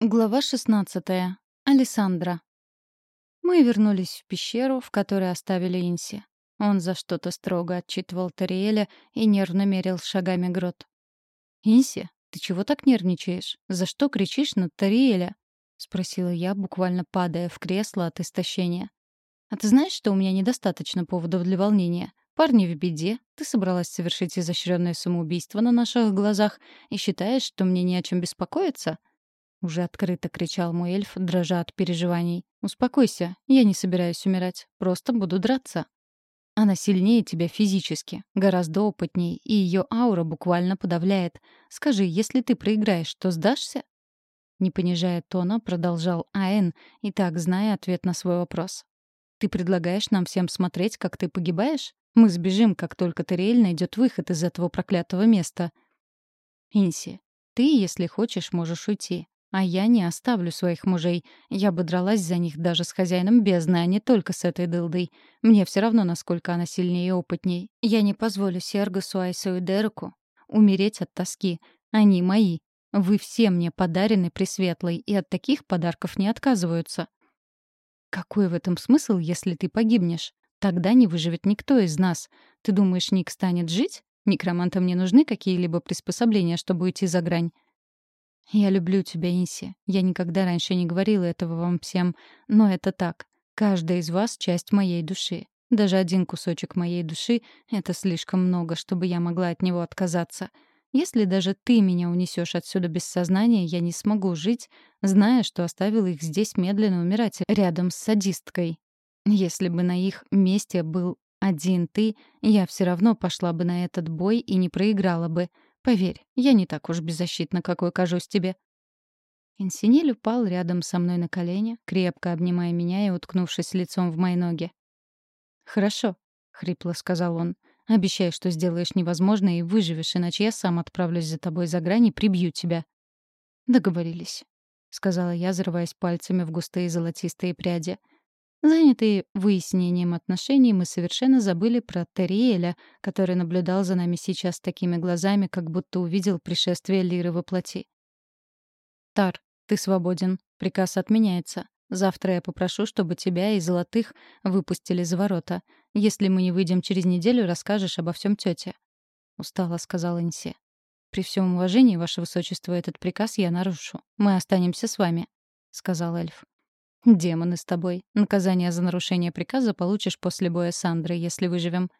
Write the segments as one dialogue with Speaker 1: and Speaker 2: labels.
Speaker 1: Глава 16. Алессандра. Мы вернулись в пещеру, в которой оставили Инси. Он за что-то строго отчитывал Тариэля и нервно мерил шагами грот. «Инси, ты чего так нервничаешь? За что кричишь на Тариэля?» — спросила я, буквально падая в кресло от истощения. «А ты знаешь, что у меня недостаточно поводов для волнения? Парни в беде, ты собралась совершить изощренное самоубийство на наших глазах и считаешь, что мне не о чем беспокоиться?» Уже открыто кричал мой эльф, дрожа от переживаний. «Успокойся, я не собираюсь умирать, просто буду драться». Она сильнее тебя физически, гораздо опытнее, и ее аура буквально подавляет. Скажи, если ты проиграешь, то сдашься? Не понижая тона, продолжал Аэн, и так зная ответ на свой вопрос. Ты предлагаешь нам всем смотреть, как ты погибаешь? Мы сбежим, как только Терриэль найдет выход из этого проклятого места. Инси, ты, если хочешь, можешь уйти. А я не оставлю своих мужей. Я бы дралась за них даже с хозяином бездны, а не только с этой дылдой. Мне все равно, насколько она сильнее и опытней. Я не позволю Сергасу, Айсу и Дереку умереть от тоски. Они мои. Вы все мне подарены Пресветлой, и от таких подарков не отказываются. Какой в этом смысл, если ты погибнешь? Тогда не выживет никто из нас. Ты думаешь, Ник станет жить? Некромантам не нужны какие-либо приспособления, чтобы уйти за грань. «Я люблю тебя, Инси. Я никогда раньше не говорила этого вам всем, но это так. Каждая из вас — часть моей души. Даже один кусочек моей души — это слишком много, чтобы я могла от него отказаться. Если даже ты меня унесешь отсюда без сознания, я не смогу жить, зная, что оставила их здесь медленно умирать рядом с садисткой. Если бы на их месте был один ты, я все равно пошла бы на этот бой и не проиграла бы — Поверь, я не так уж беззащитна, какой кажусь тебе». Инсинель упал рядом со мной на колени, крепко обнимая меня и уткнувшись лицом в мои ноги. «Хорошо», — хрипло сказал он. «Обещай, что сделаешь невозможное и выживешь, иначе я сам отправлюсь за тобой за грань и прибью тебя». «Договорились», — сказала я, зарываясь пальцами в густые золотистые пряди. Занятые выяснением отношений, мы совершенно забыли про Терриэля, который наблюдал за нами сейчас такими глазами, как будто увидел пришествие Лиры во плоти. «Тар, ты свободен. Приказ отменяется. Завтра я попрошу, чтобы тебя и Золотых выпустили за ворота. Если мы не выйдем через неделю, расскажешь обо всем тете. Устало сказала Инси. «При всем уважении, Ваше Высочество, этот приказ я нарушу. Мы останемся с вами», — сказал эльф. «Демоны с тобой. Наказание за нарушение приказа получишь после боя с Андрой, если выживем».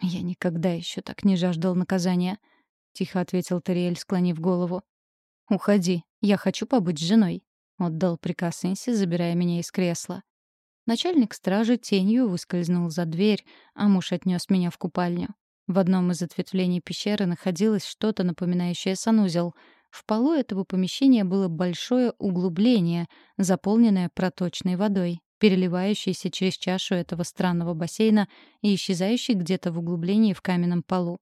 Speaker 1: «Я никогда еще так не жаждал наказания», — тихо ответил Тариэль, склонив голову. «Уходи. Я хочу побыть с женой», — отдал приказ Инси, забирая меня из кресла. Начальник стражи тенью выскользнул за дверь, а муж отнес меня в купальню. В одном из ответвлений пещеры находилось что-то напоминающее санузел — в полу этого помещения было большое углубление, заполненное проточной водой, переливающейся через чашу этого странного бассейна и исчезающей где-то в углублении в каменном полу.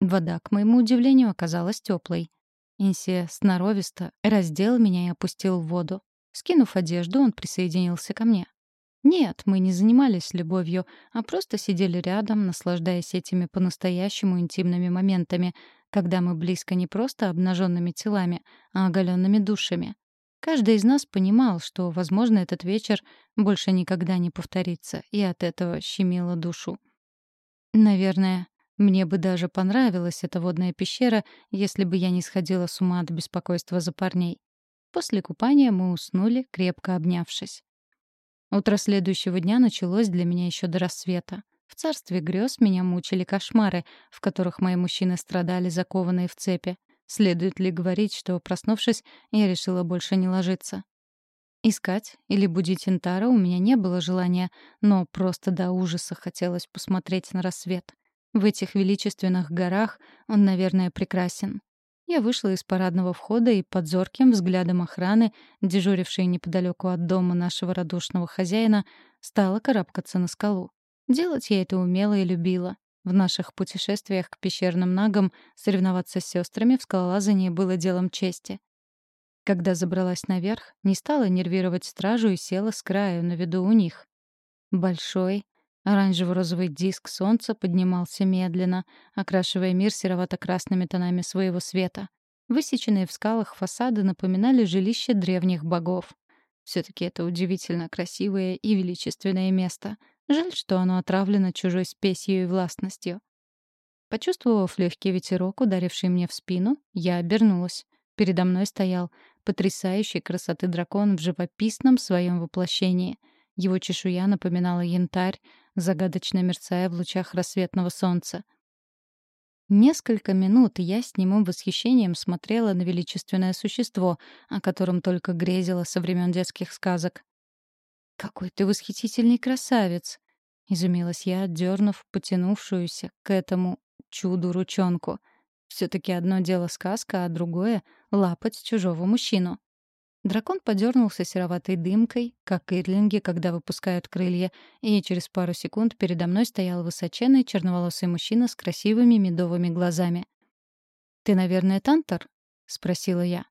Speaker 1: Вода, к моему удивлению, оказалась теплой. Инсия сноровисто раздел меня и опустил в воду. Скинув одежду, он присоединился ко мне. Нет, мы не занимались любовью, а просто сидели рядом, наслаждаясь этими по-настоящему интимными моментами, когда мы близко не просто обнаженными телами, а оголенными душами. Каждый из нас понимал, что, возможно, этот вечер больше никогда не повторится, и от этого щемило душу. Наверное, мне бы даже понравилась эта водная пещера, если бы я не сходила с ума от беспокойства за парней. После купания мы уснули, крепко обнявшись. Утро следующего дня началось для меня еще до рассвета. В царстве грез меня мучили кошмары, в которых мои мужчины страдали, закованные в цепи. Следует ли говорить, что, проснувшись, я решила больше не ложиться? Искать или будить Интара у меня не было желания, но просто до ужаса хотелось посмотреть на рассвет. В этих величественных горах он, наверное, прекрасен. Я вышла из парадного входа и под зорким взглядом охраны, дежурившей неподалеку от дома нашего радушного хозяина, стала карабкаться на скалу. Делать я это умела и любила. В наших путешествиях к пещерным нагам соревноваться с сестрами в скалолазании было делом чести. Когда забралась наверх, не стала нервировать стражу и села с краю на виду у них. Большой, Оранжево-розовый диск солнца поднимался медленно, окрашивая мир серовато-красными тонами своего света. Высеченные в скалах фасады напоминали жилища древних богов. Все-таки это удивительно красивое и величественное место. Жаль, что оно отравлено чужой спесью и властностью. Почувствовав легкий ветерок, ударивший мне в спину, я обернулась. Передо мной стоял потрясающей красоты дракон в живописном своем воплощении. Его чешуя напоминала янтарь, загадочно мерцая в лучах рассветного солнца. Несколько минут я с немым восхищением смотрела на величественное существо, о котором только грезила со времен детских сказок. «Какой ты восхитительный красавец!» — изумилась я, отдернув потянувшуюся к этому чуду ручонку. Все-таки одно дело сказка, а другое — лапать чужого мужчину. Дракон подернулся сероватой дымкой, как ирлинги, когда выпускают крылья, и через пару секунд передо мной стоял высоченный черноволосый мужчина с красивыми медовыми глазами. «Ты, наверное, Тантор?» — спросила я.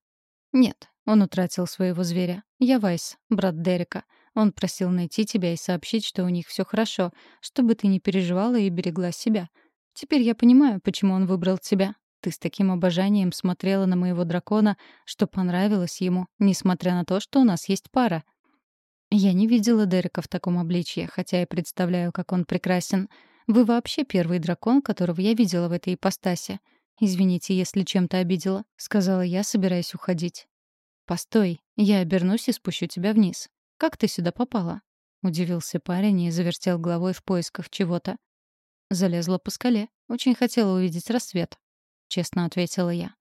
Speaker 1: «Нет, он утратил своего зверя. Я Вайс, брат Дерека. Он просил найти тебя и сообщить, что у них все хорошо, чтобы ты не переживала и берегла себя. Теперь я понимаю, почему он выбрал тебя. Ты с таким обожанием смотрела на моего дракона, что понравилось ему, несмотря на то, что у нас есть пара. Я не видела Дерека в таком обличье, хотя и представляю, как он прекрасен. Вы вообще первый дракон, которого я видела в этой ипостаси. Извините, если чем-то обидела, сказала я, собираясь уходить. Постой, я обернусь и спущу тебя вниз. Как ты сюда попала? удивился парень и завертел головой в поисках чего-то. Залезла по скале. Очень хотела увидеть рассвет. — честно ответила я.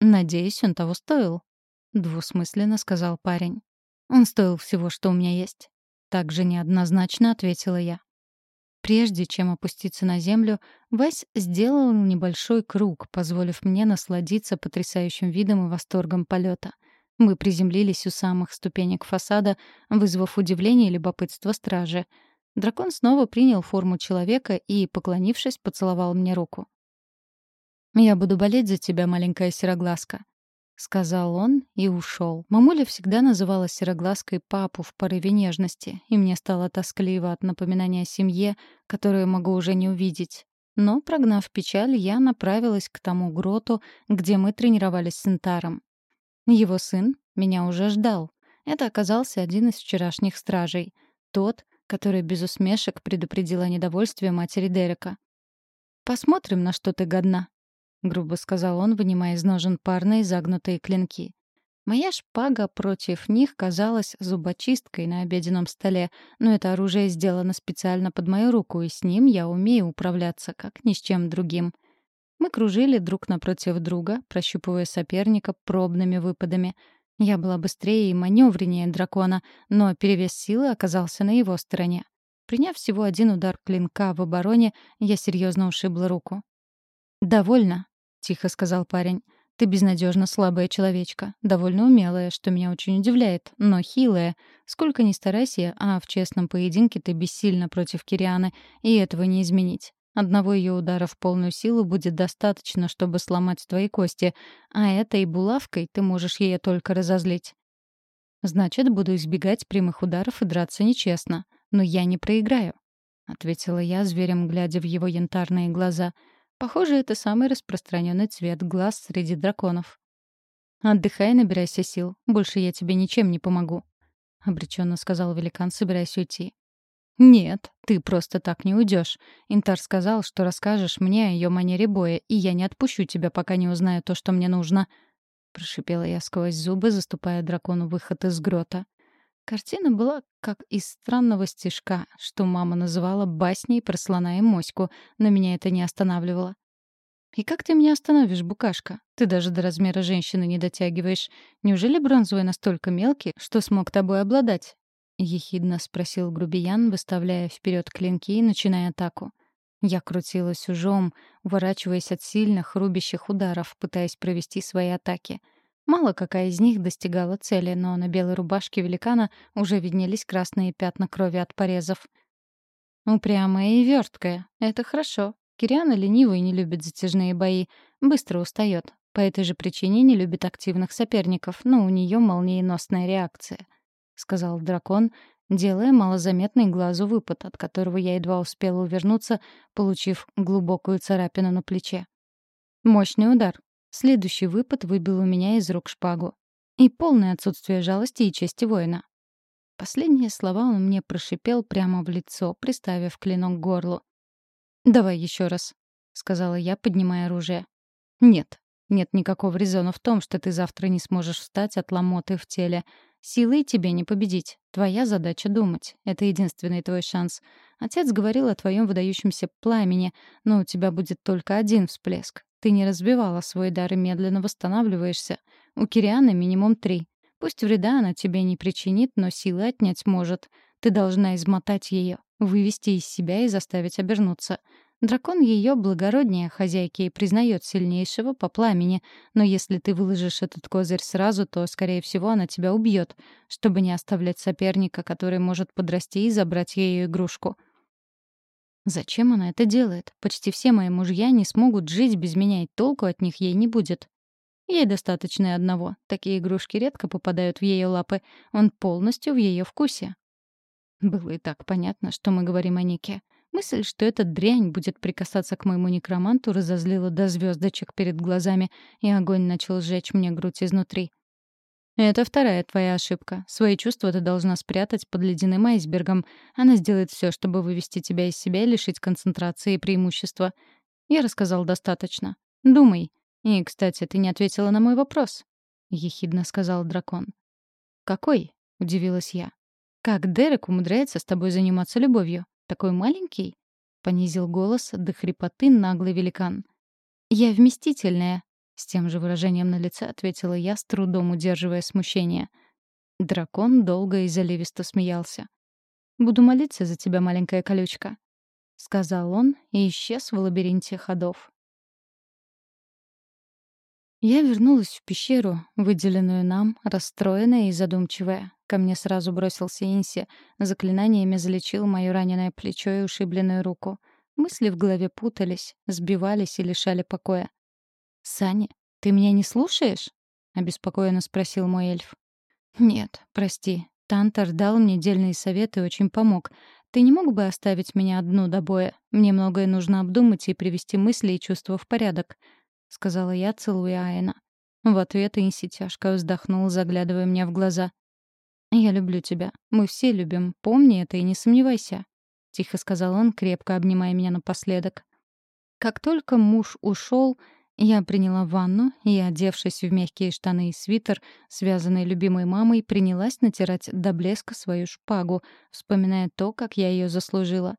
Speaker 1: «Надеюсь, он того стоил», — двусмысленно сказал парень. «Он стоил всего, что у меня есть». Так же неоднозначно ответила я. Прежде чем опуститься на землю, Вась сделал небольшой круг, позволив мне насладиться потрясающим видом и восторгом полета. Мы приземлились у самых ступенек фасада, вызвав удивление и любопытство стражи. Дракон снова принял форму человека и, поклонившись, поцеловал мне руку. «Я буду болеть за тебя, маленькая сероглазка», — сказал он и ушел. Мамуля всегда называла сероглазкой папу в порыве нежности, и мне стало тоскливо от напоминания о семье, которую могу уже не увидеть. Но, прогнав печаль, я направилась к тому гроту, где мы тренировались с Интаром. Его сын меня уже ждал. Это оказался один из вчерашних стражей. Тот, который без усмешек предупредил о недовольстве матери Дерека. «Посмотрим, на что ты годна», грубо сказал он, вынимая из ножен парные загнутые клинки. Моя шпага против них казалась зубочисткой на обеденном столе, но это оружие сделано специально под мою руку, и с ним я умею управляться, как ни с чем другим. Мы кружили друг напротив друга, прощупывая соперника пробными выпадами. Я была быстрее и маневреннее дракона, но перевес силы оказался на его стороне. Приняв всего один удар клинка в обороне, я серьезно ушибла руку. «Довольно», тихо сказал парень. Ты безнадежно слабая человечка, довольно умелая, что меня очень удивляет, но хилая. Сколько ни старайся, а в честном поединке ты бессильна против Кирианы, и этого не изменить. Одного ее удара в полную силу будет достаточно, чтобы сломать твои кости, а этой булавкой ты можешь ее только разозлить. Значит, буду избегать прямых ударов и драться нечестно. Но я не проиграю, — ответила я, зверем глядя в его янтарные глаза — Похоже, это самый распространенный цвет глаз среди драконов. «Отдыхай набирайся сил. Больше я тебе ничем не помогу», — обреченно сказал великан, собираясь уйти. «Нет, ты просто так не уйдешь. Интар сказал, что расскажешь мне о ее манере боя, и я не отпущу тебя, пока не узнаю то, что мне нужно», — прошипела я сквозь зубы, заступая дракону выход из грота. Картина была как из странного стишка, что мама называла басней про слона и моську, но меня это не останавливало. «И как ты меня остановишь, букашка? Ты даже до размера женщины не дотягиваешь. Неужели бронзовый настолько мелкий, что смог тобой обладать?» — ехидно спросил грубиян, выставляя вперед клинки и начиная атаку. Я крутилась ужом, уворачиваясь от сильных, рубящих ударов, пытаясь провести свои атаки — Мало какая из них достигала цели, но на белой рубашке великана уже виднелись красные пятна крови от порезов. Упрямая и верткая. Это хорошо. Кириана ленивая и не любит затяжные бои. Быстро устает. По этой же причине не любит активных соперников, но у нее молниеносная реакция. — сказал дракон, делая малозаметный глазу выпад, от которого я едва успела увернуться, получив глубокую царапину на плече. Мощный удар. Следующий выпад выбил у меня из рук шпагу. И полное отсутствие жалости и чести воина. Последние слова он мне прошипел прямо в лицо, приставив клинок к горлу. «Давай еще раз», — сказала я, поднимая оружие. «Нет, нет никакого резона в том, что ты завтра не сможешь встать от ломоты в теле. Силой тебе не победить. Твоя задача — думать. Это единственный твой шанс. Отец говорил о твоем выдающемся пламени, но у тебя будет только один всплеск. Ты не разбивала свой дар и медленно восстанавливаешься. У Кирианы минимум три. Пусть вреда она тебе не причинит, но силы отнять может. Ты должна измотать ее, вывести из себя и заставить обернуться. Дракон ее благороднее хозяйки и признает сильнейшего по пламени, но если ты выложишь этот козырь сразу, то, скорее всего, она тебя убьет, чтобы не оставлять соперника, который может подрасти и забрать ее игрушку. Зачем она это делает? Почти все мои мужья не смогут жить без меня, и толку от них ей не будет. Ей достаточно и одного. Такие игрушки редко попадают в ее лапы. Он полностью в ее вкусе. Было и так понятно, что мы говорим о Нике. Мысль, что эта дрянь будет прикасаться к моему некроманту, разозлила до звездочек перед глазами, и огонь начал сжечь мне грудь изнутри. «Это вторая твоя ошибка. Свои чувства ты должна спрятать под ледяным айсбергом. Она сделает все, чтобы вывести тебя из себя и лишить концентрации и преимущества. Я рассказал достаточно. Думай. И, кстати, ты не ответила на мой вопрос», — ехидно сказал дракон. «Какой?» — удивилась я. «Как Дерек умудряется с тобой заниматься любовью?» Такой маленький?» — понизил голос до хрипоты наглый великан. «Я вместительная», — с тем же выражением на лице ответила я, с трудом удерживая смущение. Дракон долго и заливисто смеялся. «Буду молиться за тебя, маленькая колючка», — сказал он и исчез в лабиринте ходов. Я вернулась в пещеру, выделенную нам, расстроенная и задумчивая. Ко мне сразу бросился Инси. Заклинаниями залечил моё раненое плечо и ушибленную руку. Мысли в голове путались, сбивались и лишали покоя. «Саня, ты меня не слушаешь?» — обеспокоенно спросил мой эльф. «Нет, прости. Тантор дал мне дельные советы и очень помог. Ты не мог бы оставить меня одну до боя? Мне многое нужно обдумать и привести мысли и чувства в порядок», — сказала я, целуя Айна. В ответ Инси тяжко вздохнул, заглядывая мне в глаза. «Я люблю тебя. Мы все любим. Помни это и не сомневайся», — тихо сказал он, крепко обнимая меня напоследок. Как только муж ушел, я приняла ванну и, одевшись в мягкие штаны и свитер, связанный любимой мамой, принялась натирать до блеска свою шпагу, вспоминая то, как я ее заслужила.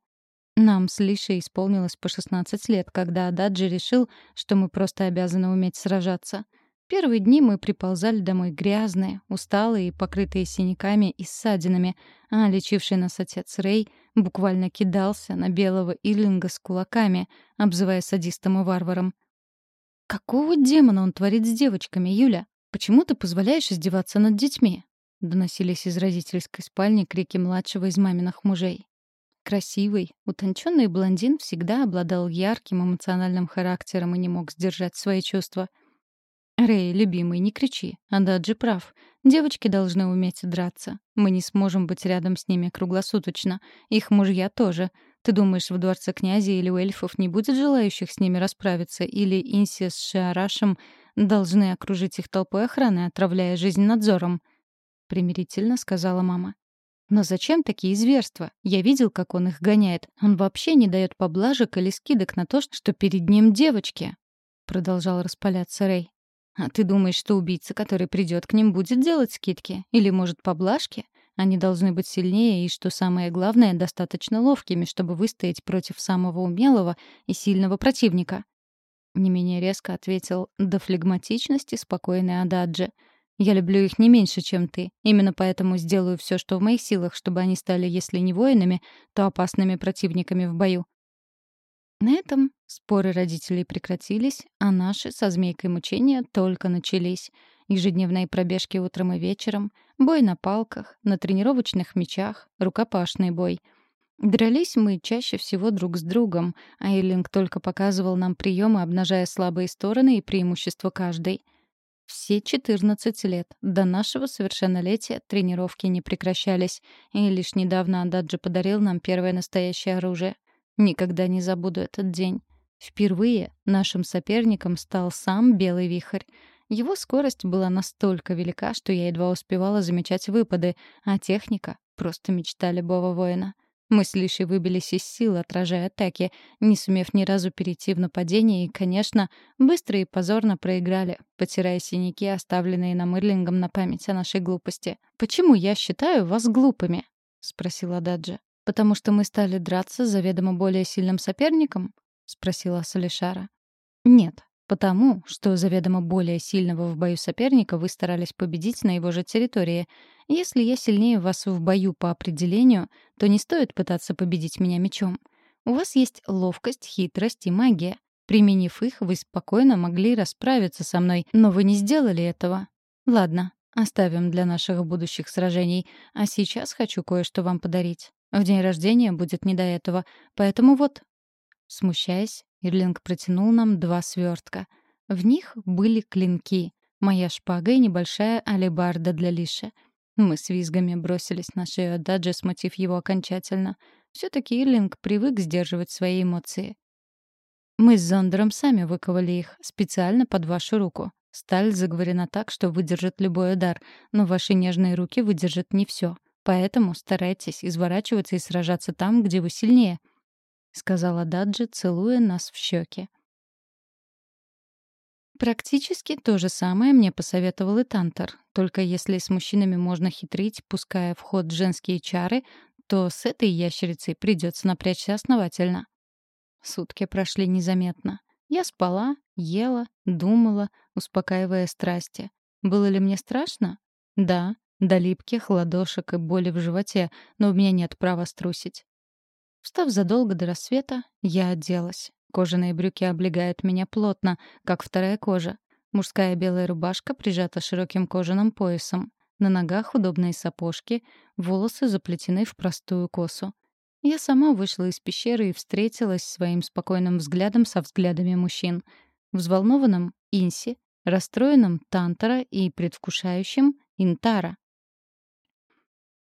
Speaker 1: Нам с Лишей исполнилось по 16 лет, когда Ададжи решил, что мы просто обязаны уметь сражаться — Первые дни мы приползали домой грязные, усталые, покрытые синяками и ссадинами, а лечивший нас отец Рэй буквально кидался на белого Иллинга с кулаками, обзывая садистом и варваром. «Какого демона он творит с девочками, Юля? Почему ты позволяешь издеваться над детьми?» — доносились из родительской спальни крики младшего из маминых мужей. Красивый, утонченный блондин всегда обладал ярким эмоциональным характером и не мог сдержать свои чувства — «Рэй, любимый, не кричи. Ададжи прав. Девочки должны уметь драться. Мы не сможем быть рядом с ними круглосуточно. Их мужья тоже. Ты думаешь, в дворце князя или у эльфов не будет желающих с ними расправиться? Или Инси с Шиарашем должны окружить их толпой охраны, отравляя жизнь надзором?» Примирительно сказала мама. «Но зачем такие зверства? Я видел, как он их гоняет. Он вообще не дает поблажек или скидок на то, что перед ним девочки». Продолжал распаляться Рэй. А ты думаешь, что убийца, который придет к ним, будет делать скидки? Или, может, поблажки? Они должны быть сильнее и, что самое главное, достаточно ловкими, чтобы выстоять против самого умелого и сильного противника. Не менее резко ответил до флегматичности спокойный Ададжи. «Я люблю их не меньше, чем ты. Именно поэтому сделаю все, что в моих силах, чтобы они стали, если не воинами, то опасными противниками в бою. На этом споры родителей прекратились, а наши со змейкой мучения только начались. Ежедневные пробежки утром и вечером, бой на палках, на тренировочных мечах, рукопашный бой. Дрались мы чаще всего друг с другом, а Эйлинг только показывал нам приемы, обнажая слабые стороны и преимущества каждой. Все 14 лет до нашего совершеннолетия тренировки не прекращались, и лишь недавно Ададжи подарил нам первое настоящее оружие. Никогда не забуду этот день. Впервые нашим соперником стал сам Белый Вихрь. Его скорость была настолько велика, что я едва успевала замечать выпады, а техника — просто мечта любого воина. Мы с Лишей выбились из сил, отражая атаки, не сумев ни разу перейти в нападение и, конечно, быстро и позорно проиграли, потирая синяки, оставленные нам Ирлингом на память о нашей глупости. «Почему я считаю вас глупыми?» — спросила Даджа. «Потому что мы стали драться с заведомо более сильным соперником?» — спросила Салишара. «Нет, Потому, что заведомо более сильного в бою соперника вы старались победить на его же территории. Если я сильнее вас в бою по определению, то не стоит пытаться победить меня мечом. У вас есть ловкость, хитрость и магия. Применив их, вы спокойно могли расправиться со мной, но вы не сделали этого. Ладно, оставим для наших будущих сражений. А сейчас хочу кое-что вам подарить. В день рождения будет не до этого, поэтому вот. Смущаясь, Ирлинг протянул нам два свертка. В них были клинки, моя шпага и небольшая алебарда для Лиши. Мы с визгами бросились на шею Даджи, смутив его окончательно. Все-таки Ирлинг привык сдерживать свои эмоции. Мы с Зондером сами выковали их, специально под вашу руку. Сталь заговорена так, что выдержит любой удар, но ваши нежные руки выдержат не все. Поэтому старайтесь изворачиваться и сражаться там, где вы сильнее —— сказала Даджи, целуя нас в щеки. Практически то же самое мне посоветовал и Тантор. Только если с мужчинами можно хитрить, пуская в ход женские чары, то с этой ящерицей придется напрячься основательно. Сутки прошли незаметно. Я спала, ела, думала, успокаивая страсти. Было ли мне страшно? Да, до липких ладошек и боли в животе, но у меня нет права струсить. Встав задолго до рассвета, я оделась. Кожаные брюки облегают меня плотно, как вторая кожа. Мужская белая рубашка прижата широким кожаным поясом. На ногах удобные сапожки, волосы заплетены в простую косу. Я сама вышла из пещеры и встретилась своим спокойным взглядом со взглядами мужчин. Взволнованным — Инси, расстроенным — Тантора и предвкушающим — Интара.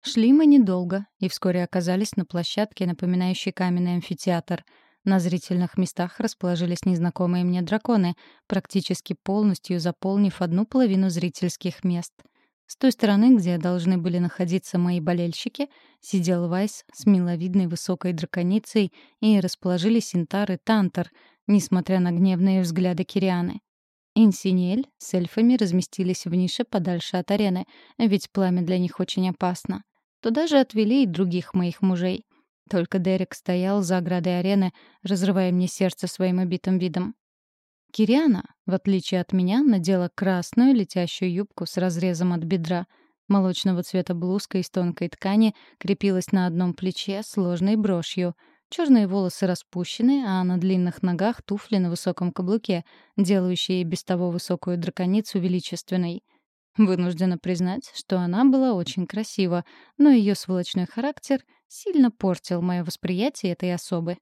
Speaker 1: Шли мы недолго и вскоре оказались на площадке, напоминающей каменный амфитеатр. На зрительных местах расположились незнакомые мне драконы, практически полностью заполнив одну половину зрительских мест. С той стороны, где должны были находиться мои болельщики, сидел Вайс с миловидной высокой драконицей и расположились Интар и Тантор, несмотря на гневные взгляды Кирианы. Инсинель с эльфами разместились в нише подальше от арены, ведь пламя для них очень опасно. Туда же отвели и других моих мужей. Только Дерек стоял за оградой арены, разрывая мне сердце своим обитым видом. Кириана, в отличие от меня, надела красную летящую юбку с разрезом от бедра. Молочного цвета блузка из тонкой ткани крепилась на одном плече сложной брошью. Черные волосы распущены, а на длинных ногах туфли на высоком каблуке, делающие без того высокую драконицу величественной — Вынуждена признать, что она была очень красива, но ее сволочной характер сильно портил мое восприятие этой особы.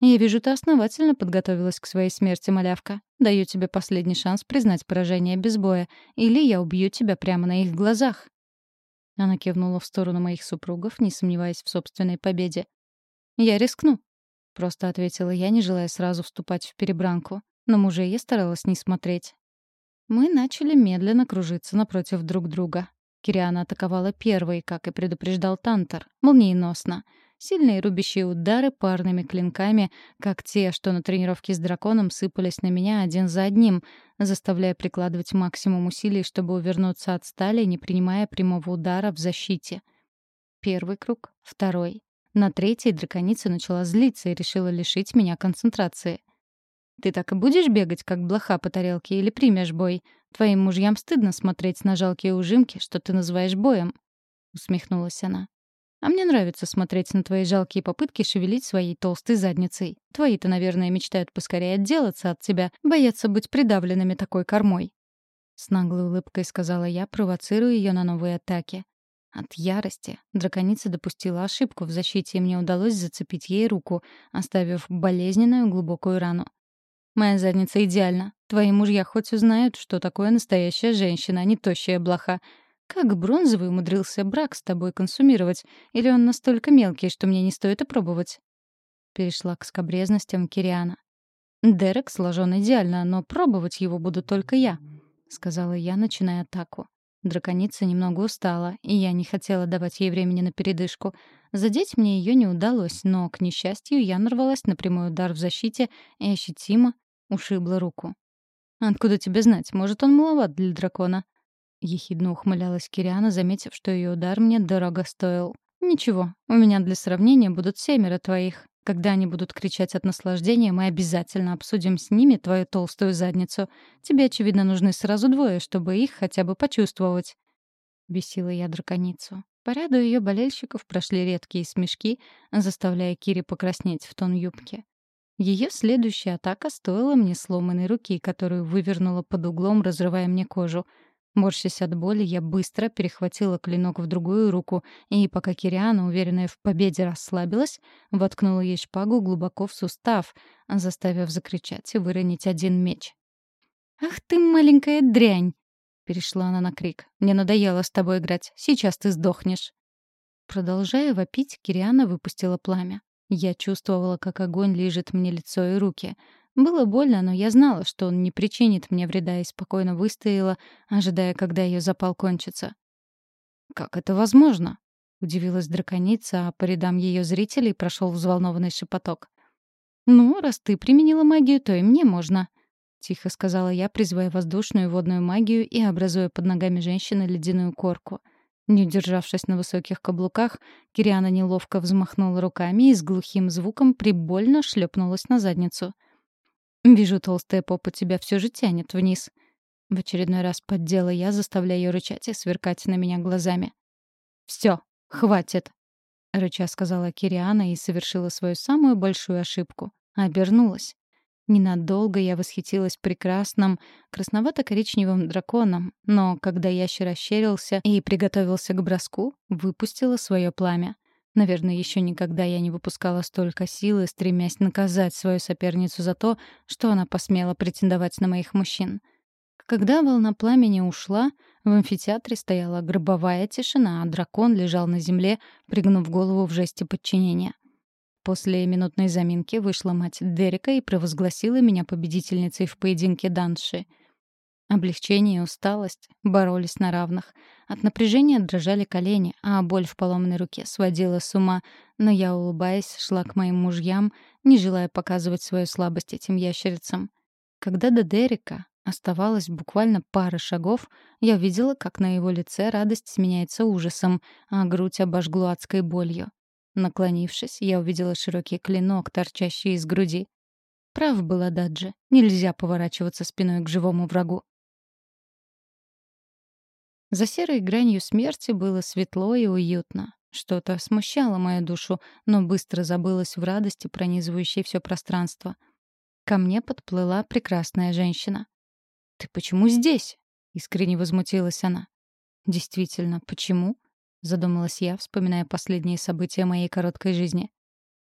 Speaker 1: «Я вижу, ты основательно подготовилась к своей смерти, малявка. Даю тебе последний шанс признать поражение без боя, или я убью тебя прямо на их глазах». Она кивнула в сторону моих супругов, не сомневаясь в собственной победе. «Я рискну», — просто ответила я, не желая сразу вступать в перебранку. На мужей я старалась не смотреть. Мы начали медленно кружиться напротив друг друга. Кириана атаковала первой, как и предупреждал Тантор, молниеносно. Сильные рубящие удары парными клинками, как те, что на тренировке с драконом сыпались на меня один за одним, заставляя прикладывать максимум усилий, чтобы увернуться от стали, не принимая прямого удара в защите. Первый круг, второй. На третий драконица начала злиться и решила лишить меня концентрации — ты так и будешь бегать, как блоха по тарелке, или примешь бой? Твоим мужьям стыдно смотреть на жалкие ужимки, что ты называешь боем», — усмехнулась она. «А мне нравится смотреть на твои жалкие попытки шевелить своей толстой задницей. Твои-то, наверное, мечтают поскорее отделаться от тебя, боятся быть придавленными такой кормой». С наглой улыбкой сказала я, провоцируя ее на новые атаки. От ярости драконица допустила ошибку в защите, и мне удалось зацепить ей руку, оставив болезненную глубокую рану. Моя задница идеальна. Твои мужья хоть узнают, что такое настоящая женщина, а не тощая блоха. Как бронзовый умудрился брак с тобой консумировать? Или он настолько мелкий, что мне не стоит и пробовать?» Перешла к скобрезностям Кириана. Дерек сложен идеально, но пробовать его буду только я», — сказала я, начиная атаку. Драконица немного устала, и я не хотела давать ей времени на передышку. Задеть мне ее не удалось, но, к несчастью, я нарвалась на прямой удар в защите и ощутимо ушибла руку. «Откуда тебе знать? Может, он маловат для дракона?» Ехидно ухмылялась Кириана, заметив, что ее удар мне дорого стоил. «Ничего, у меня для сравнения будут семеро твоих. Когда они будут кричать от наслаждения, мы обязательно обсудим с ними твою толстую задницу. Тебе, очевидно, нужны сразу двое, чтобы их хотя бы почувствовать». Бесила я драконицу. По ряду ее болельщиков прошли редкие смешки, заставляя Кири покраснеть в тон юбки. Ее следующая атака стоила мне сломанной руки, которую вывернула под углом, разрывая мне кожу — Морщась от боли, я быстро перехватила клинок в другую руку, и пока Кириана, уверенная в победе, расслабилась, воткнула ей шпагу глубоко в сустав, заставив закричать и выронить один меч. «Ах ты, маленькая дрянь!» — перешла она на крик. «Мне надоело с тобой играть. Сейчас ты сдохнешь». Продолжая вопить, Кириана выпустила пламя. Я чувствовала, как огонь лижет мне лицо и руки — было больно, но я знала, что он не причинит мне вреда и спокойно выстояла, ожидая, когда ее запал кончится. «Как это возможно?» — удивилась драконица, а по рядам ее зрителей прошел взволнованный шепоток. «Ну, раз ты применила магию, то и мне можно», — тихо сказала я, призывая воздушную и водную магию и образуя под ногами женщины ледяную корку. Не удержавшись на высоких каблуках, Кириана неловко взмахнула руками и с глухим звуком прибольно шлепнулась на задницу — «Вижу, толстая попа тебя все же тянет вниз». В очередной раз поддела я, заставляя ее рычать и сверкать на меня глазами. «Все, хватит!» — рыча сказала Кириана и совершила свою самую большую ошибку. Обернулась. Ненадолго я восхитилась прекрасным красновато-коричневым драконом, но когда ящер ощерился и приготовился к броску, выпустила свое пламя. Наверное, еще никогда я не выпускала столько силы, стремясь наказать свою соперницу за то, что она посмела претендовать на моих мужчин. Когда волна пламени ушла, в амфитеатре стояла гробовая тишина, а дракон лежал на земле, пригнув голову в жесте подчинения. После минутной заминки вышла мать Дерека и провозгласила меня победительницей в поединке Данши — Облегчение и усталость боролись на равных. От напряжения дрожали колени, а боль в поломанной руке сводила с ума, но я, улыбаясь, шла к моим мужьям, не желая показывать свою слабость этим ящерицам. Когда до Дерека оставалось буквально пара шагов, я видела, как на его лице радость сменяется ужасом, а грудь обожгло адской болью. Наклонившись, я увидела широкий клинок, торчащий из груди. Прав был Ададжи. Нельзя поворачиваться спиной к живому врагу. За серой гранью смерти было светло и уютно. Что-то смущало мою душу, но быстро забылось в радости, пронизывающей все пространство. Ко мне подплыла прекрасная женщина. «Ты почему здесь?» — искренне возмутилась она. «Действительно, почему?» — задумалась я, вспоминая последние события моей короткой жизни.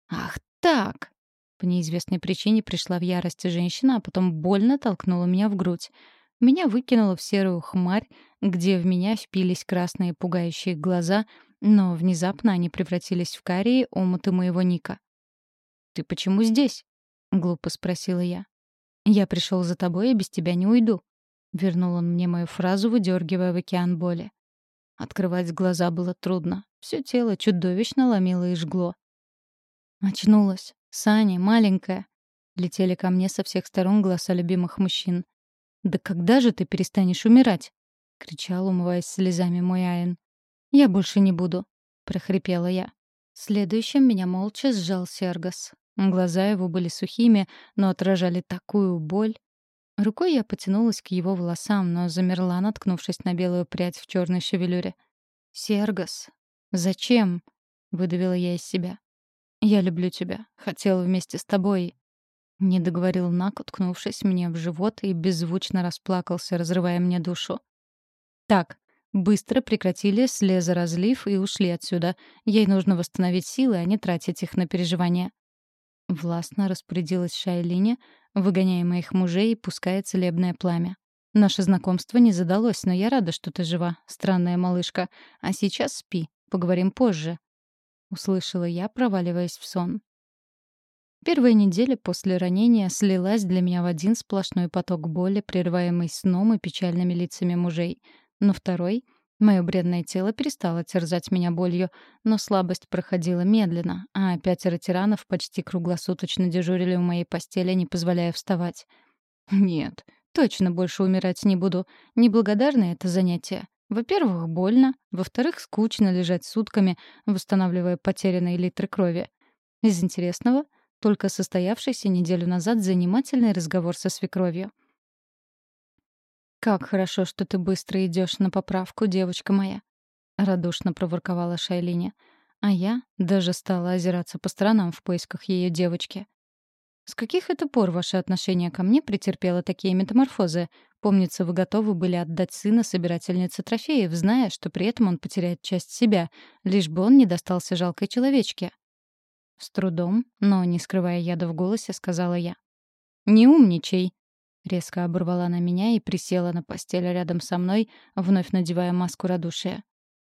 Speaker 1: «Ах так!» По неизвестной причине пришла в ярость женщина, а потом больно толкнула меня в грудь. Меня выкинуло в серую хмарь, где в меня впились красные пугающие глаза, но внезапно они превратились в карие омуты моего Ника. «Ты почему здесь?» — глупо спросила я. «Я пришел за тобой и без тебя не уйду», — вернул он мне мою фразу, выдергивая в океан боли. Открывать глаза было трудно. Все тело чудовищно ломило и жгло. Очнулась. Саня, маленькая. Летели ко мне со всех сторон голоса любимых мужчин. «Да когда же ты перестанешь умирать?» — кричал, умываясь слезами мой Айн. «Я больше не буду», — прохрипела я. Следующим меня молча сжал Сергас. Глаза его были сухими, но отражали такую боль. Рукой я потянулась к его волосам, но замерла, наткнувшись на белую прядь в черной шевелюре. «Сергас, зачем?» — выдавила я из себя. «Я люблю тебя. Хотела вместе с тобой. Не договорил Нак, уткнувшись мне в живот и беззвучно расплакался, разрывая мне душу. «Так, быстро прекратили слезоразлив и ушли отсюда. Ей нужно восстановить силы, а не тратить их на переживания». Властно распорядилась Шайлине, выгоняя моих мужей и пуская целебное пламя. Наше знакомство не задалось, но я рада, что ты жива, странная малышка. А сейчас спи, поговорим позже. Услышала я, проваливаясь в сон. Первая неделя после ранения слилась для меня в один сплошной поток боли, прерываемый сном и печальными лицами мужей. Но второй — мое бредное тело перестало терзать меня болью, но слабость проходила медленно, а пятеро тиранов почти круглосуточно дежурили у моей постели, не позволяя вставать. Нет, точно больше умирать не буду. Неблагодарное это занятие. Во-первых, больно. Во-вторых, скучно лежать сутками, восстанавливая потерянные литры крови. Из интересного — только состоявшийся неделю назад занимательный разговор со свекровью. «Как хорошо, что ты быстро идешь на поправку, девочка моя», — радушно проворковала Шайлине. А я даже стала озираться по сторонам в поисках ее девочки. «С каких это пор ваше отношение ко мне претерпело такие метаморфозы? Помнится, вы готовы были отдать сына собирательнице трофеев, зная, что при этом он потеряет часть себя, лишь бы он не достался жалкой человечке». С трудом, но не скрывая яда в голосе, сказала я. «Не умничай!» Резко оборвала она меня и присела на постель рядом со мной, вновь надевая маску радушия.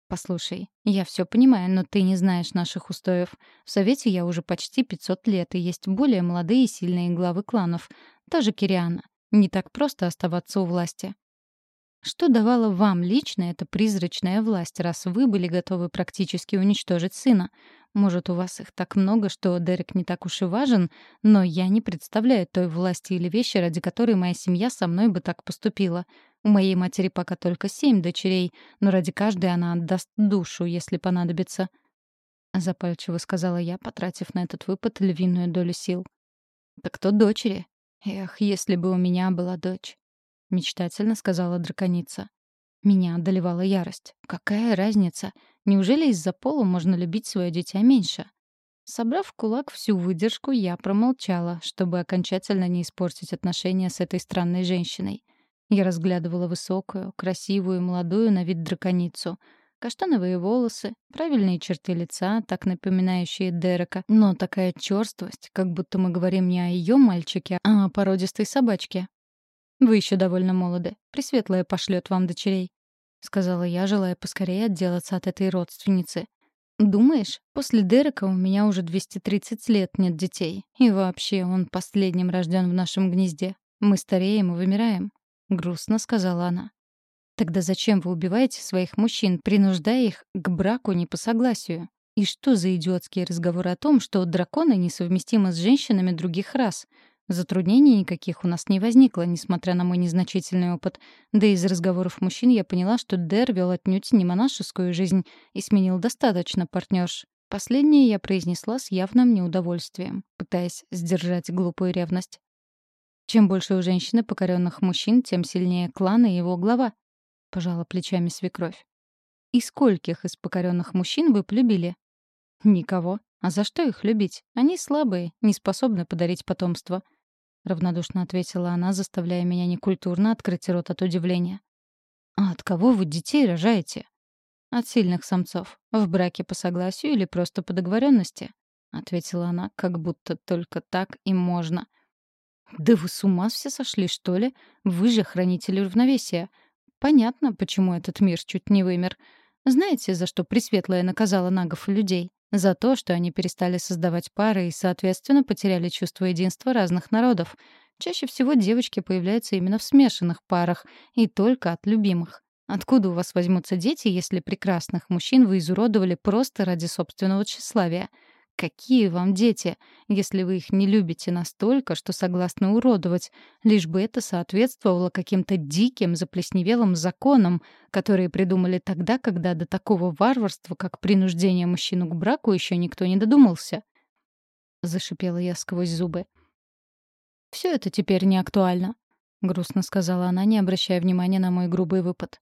Speaker 1: «Послушай, я все понимаю, но ты не знаешь наших устоев. В Совете я уже почти 500 лет, и есть более молодые и сильные главы кланов. Та же Кириана. Не так просто оставаться у власти. Что давала вам лично эта призрачная власть, раз вы были готовы практически уничтожить сына? Может, у вас их так много, что Дерек не так уж и важен, но я не представляю той власти или вещи, ради которой моя семья со мной бы так поступила. У моей матери пока только семь дочерей, но ради каждой она отдаст душу, если понадобится. Запальчиво сказала я, потратив на этот выпад львиную долю сил. «Так кто дочери? Эх, если бы у меня была дочь!» — мечтательно сказала драконица. Меня одолевала ярость. Какая разница? Неужели из-за пола можно любить свое дитя меньше? Собрав в кулак всю выдержку, я промолчала, чтобы окончательно не испортить отношения с этой странной женщиной. Я разглядывала высокую, красивую, молодую на вид драконицу. Каштановые волосы, правильные черты лица, так напоминающие Дерека, но такая черствость, как будто мы говорим не о ее мальчике, а о породистой собачке. «Вы еще довольно молоды. Пресветлая пошлет вам дочерей», — сказала я, желая поскорее отделаться от этой родственницы. «Думаешь, после Дерека у меня уже 230 лет нет детей. И вообще, он последним рожден в нашем гнезде. Мы стареем и вымираем», — грустно сказала она. «Тогда зачем вы убиваете своих мужчин, принуждая их к браку не по согласию? И что за идиотские разговоры о том, что драконы несовместимы с женщинами других рас? Затруднений никаких у нас не возникло, несмотря на мой незначительный опыт. Да и из разговоров мужчин я поняла, что Дэр вел отнюдь не монашескую жизнь и сменил достаточно партнерш. Последнее я произнесла с явным неудовольствием, пытаясь сдержать глупую ревность. Чем больше у женщины покоренных мужчин, тем сильнее клан и его глава. Пожала плечами свекровь. И скольких из покоренных мужчин вы полюбили? Никого. А за что их любить? Они слабые, не способны подарить потомство. — равнодушно ответила она, заставляя меня некультурно открыть рот от удивления. «А от кого вы детей рожаете?» «От сильных самцов. В браке по согласию или просто по договоренности?» — ответила она, как будто только так и можно. «Да вы с ума все сошли, что ли? Вы же хранители равновесия. Понятно, почему этот мир чуть не вымер. Знаете, за что Пресветлая наказала нагов и людей? За то, что они перестали создавать пары и, соответственно, потеряли чувство единства разных народов. Чаще всего девочки появляются именно в смешанных парах и только от любимых. Откуда у вас возьмутся дети, если прекрасных мужчин вы изуродовали просто ради собственного тщеславия? Какие вам дети, если вы их не любите настолько, что согласны уродовать, лишь бы это соответствовало каким-то диким, заплесневелым законам, которые придумали тогда, когда до такого варварства, как принуждение мужчину к браку, еще никто не додумался? Зашипела я сквозь зубы. Все это теперь не актуально», — грустно сказала она, не обращая внимания на мой грубый выпад.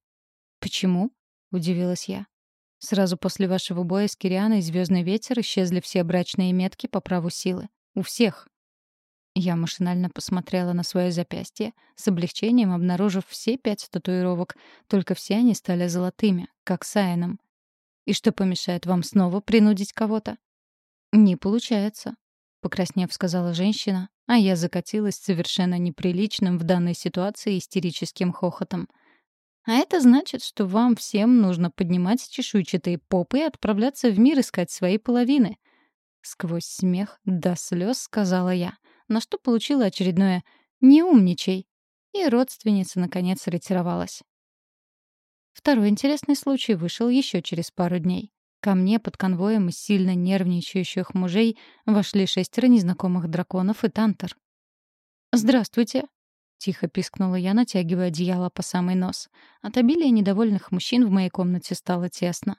Speaker 1: «Почему?» — удивилась я. Сразу после вашего боя с Кирианой «Звездный ветер» исчезли все брачные метки по праву силы. У всех. Я машинально посмотрела на свое запястье, с облегчением обнаружив все пять татуировок, только все они стали золотыми, как Сайеном. И что помешает вам снова принудить кого-то? Не получается, покраснев, сказала женщина, а я закатилась совершенно неприличным в данной ситуации истерическим хохотом. А это значит, что вам всем нужно поднимать чешуйчатые попы и отправляться в мир искать свои половины. Сквозь смех до слез сказала я, на что получила очередное «не умничай». И родственница, наконец, ретировалась. Второй интересный случай вышел еще через пару дней. Ко мне под конвоем из сильно нервничающих мужей вошли шестеро незнакомых драконов и Тантер. «Здравствуйте», — тихо пискнула я, натягивая одеяло по самый нос. От обилия недовольных мужчин в моей комнате стало тесно.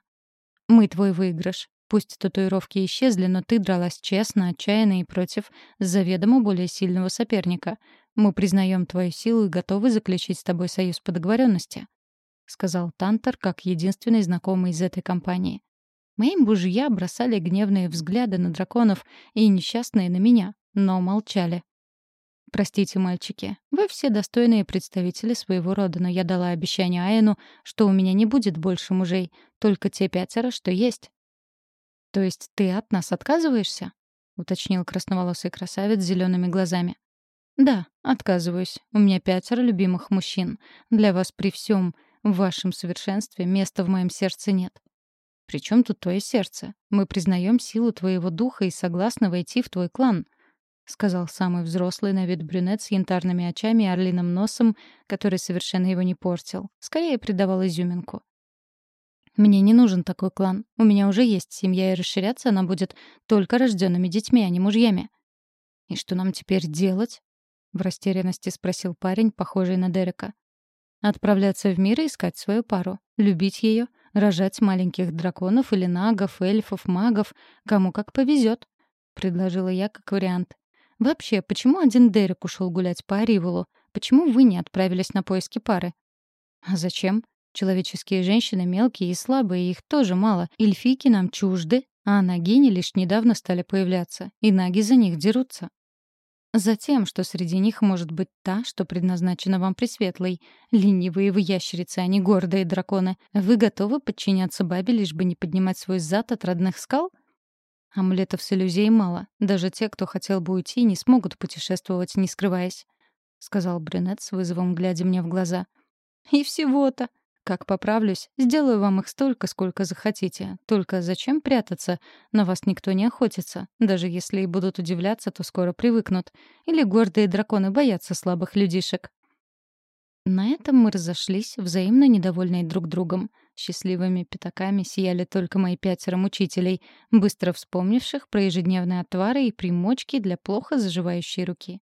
Speaker 1: «Мы твой выигрыш. Пусть татуировки исчезли, но ты дралась честно, отчаянно и против заведомо более сильного соперника. Мы признаем твою силу и готовы заключить с тобой союз по договоренности», — сказал Тантер как единственный знакомый из этой компании. Мои мужья бросали гневные взгляды на драконов и несчастные на меня, но молчали. Простите, мальчики, вы все достойные представители своего рода, но я дала обещание Айну, что у меня не будет больше мужей, только те пятеро, что есть. То есть ты от нас отказываешься? уточнил красноволосый красавец с зелеными глазами. Да, отказываюсь. У меня пятеро любимых мужчин. Для вас при всем вашем совершенстве места в моем сердце нет. Причем тут твое сердце? Мы признаем силу твоего духа и согласны войти в твой клан. — сказал самый взрослый на вид брюнет с янтарными очами и орлиным носом, который совершенно его не портил. Скорее придавал изюминку. «Мне не нужен такой клан. У меня уже есть семья, и расширяться она будет только рожденными детьми, а не мужьями». «И что нам теперь делать?» — в растерянности спросил парень, похожий на Дерека. «Отправляться в мир и искать свою пару. Любить ее, рожать маленьких драконов или нагов, эльфов, магов, кому как повезет», — предложила я как вариант. Вообще, почему один Дерек ушел гулять по Аривулу? Почему вы не отправились на поиски пары? А зачем? Человеческие женщины мелкие и слабые, их тоже мало. Эльфийки нам чужды, а нагини лишь недавно стали появляться, и наги за них дерутся. Затем, что среди них может быть та, что предназначена вам Пресветлой. Ленивые вы ящерицы, а не гордые драконы. Вы готовы подчиняться бабе, лишь бы не поднимать свой зад от родных скал? Амулетов с иллюзией мало. Даже те, кто хотел бы уйти, не смогут путешествовать, не скрываясь», — сказал брюнет с вызовом, глядя мне в глаза. «И всего-то. Как поправлюсь, сделаю вам их столько, сколько захотите. Только зачем прятаться? На вас никто не охотится. Даже если и будут удивляться, то скоро привыкнут. Или гордые драконы боятся слабых людишек». На этом мы разошлись, взаимно недовольные друг другом. Счастливыми пятаками сияли только мои пятеро мучителей, быстро вспомнивших про ежедневные отвары и примочки для плохо заживающей руки.